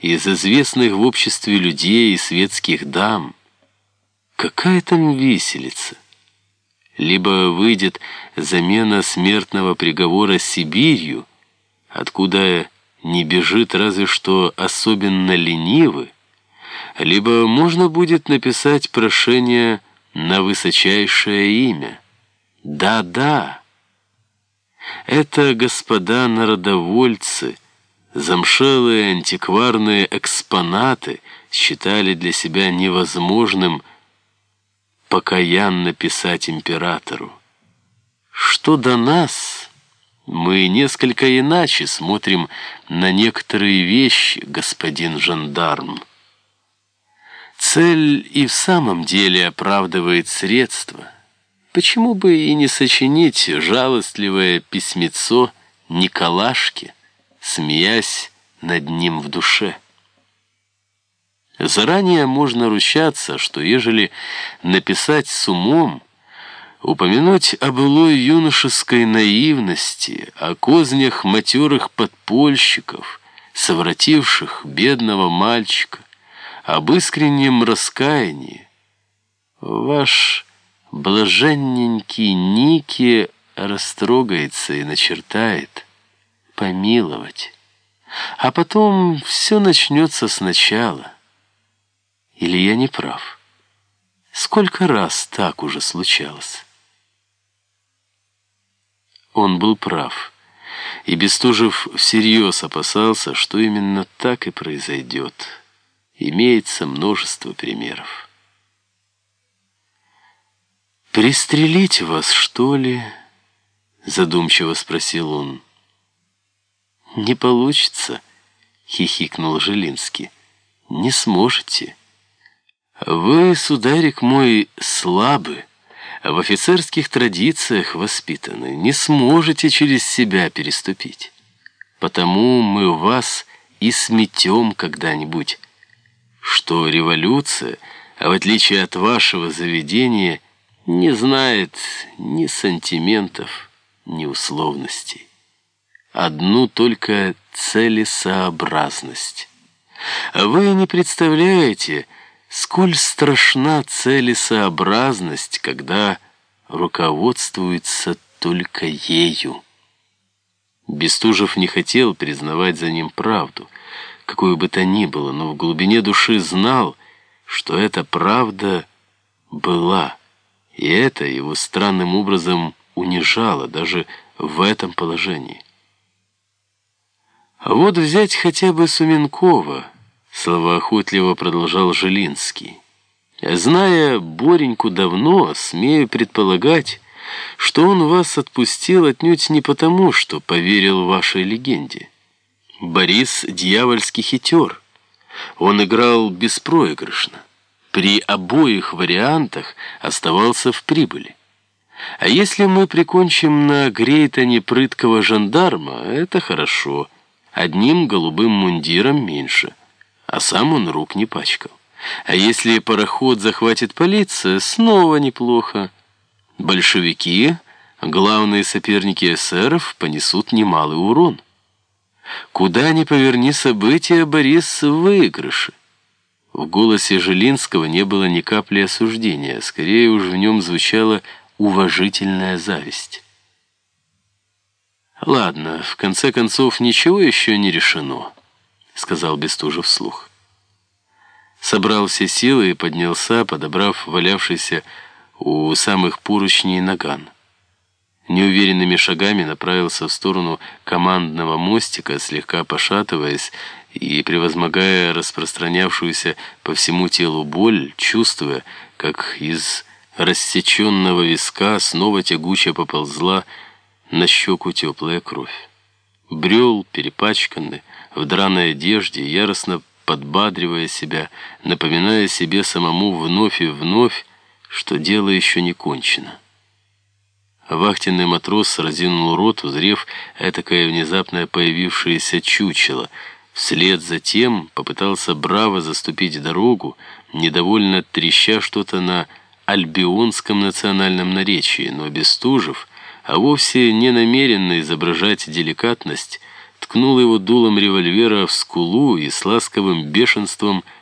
из известных в обществе людей и светских дам. Какая там виселица? Либо выйдет замена смертного приговора Сибирью, откуда не бежит разве что особенно ленивый, либо можно будет написать прошение на высочайшее имя. Да-да, это господа народовольцы, замшелые антикварные экспонаты считали для себя невозможным покаянно писать императору. Что до нас... Мы несколько иначе смотрим на некоторые вещи, господин жандарм. Цель и в самом деле оправдывает средства. Почему бы и не сочинить жалостливое письмецо Николашке, смеясь над ним в душе? Заранее можно ручаться, что ежели написать с умом, упомянуть о былой юношеской наивности, о кознях матерых подпольщиков, совративших бедного мальчика, об искреннем раскаянии. Ваш блаженненький Ники растрогается и начертает помиловать. А потом все начнется сначала. Или я не прав? Сколько раз так уже случалось? Он был прав. И Бестужев всерьез опасался, что именно так и произойдет. Имеется множество примеров. «Пристрелить вас, что ли?» — задумчиво спросил он. «Не получится», — хихикнул Жилинский. «Не сможете. Вы, сударик мой, слабы, в офицерских традициях воспитаны, не сможете через себя переступить. Потому мы вас и сметем когда-нибудь» что революция, в отличие от вашего заведения, не знает ни сантиментов, ни условностей. Одну только целесообразность. Вы не представляете, сколь страшна целесообразность, когда руководствуется только ею. Бестужев не хотел признавать за ним правду — какую бы то ни было, но в глубине души знал, что эта правда была, и это его странным образом унижало даже в этом положении. А вот взять хотя бы Суменкова, словоохотливо продолжал Жилинский. Зная Бореньку давно, смею предполагать, что он вас отпустил отнюдь не потому, что поверил вашей легенде. Борис дьявольский хитер. Он играл беспроигрышно. При обоих вариантах оставался в прибыли. А если мы прикончим на Грейтоне прыткого жандарма, это хорошо. Одним голубым мундиром меньше. А сам он рук не пачкал. А если пароход захватит полиция, снова неплохо. Большевики, главные соперники эсеров, понесут немалый урон. Куда ни поверни события, Борис в выигрыше. В голосе Жилинского не было ни капли осуждения, скорее уж в нем звучала уважительная зависть. «Ладно, в конце концов, ничего еще не решено», — сказал Бестужев вслух. Собрал все силы и поднялся, подобрав валявшийся у самых поручней наган неуверенными шагами направился в сторону командного мостика, слегка пошатываясь и превозмогая распространявшуюся по всему телу боль, чувствуя, как из рассеченного виска снова тягуче поползла на щеку теплая кровь. Брел, перепачканный, в драной одежде, яростно подбадривая себя, напоминая себе самому вновь и вновь, что дело еще не кончено. Вахтенный матрос разинул рот, узрев этакое внезапно появившееся чучело. Вслед за тем попытался браво заступить дорогу, недовольно треща что-то на альбионском национальном наречии, но Бестужев, а вовсе не намеренно изображать деликатность, ткнул его дулом револьвера в скулу и с ласковым бешенством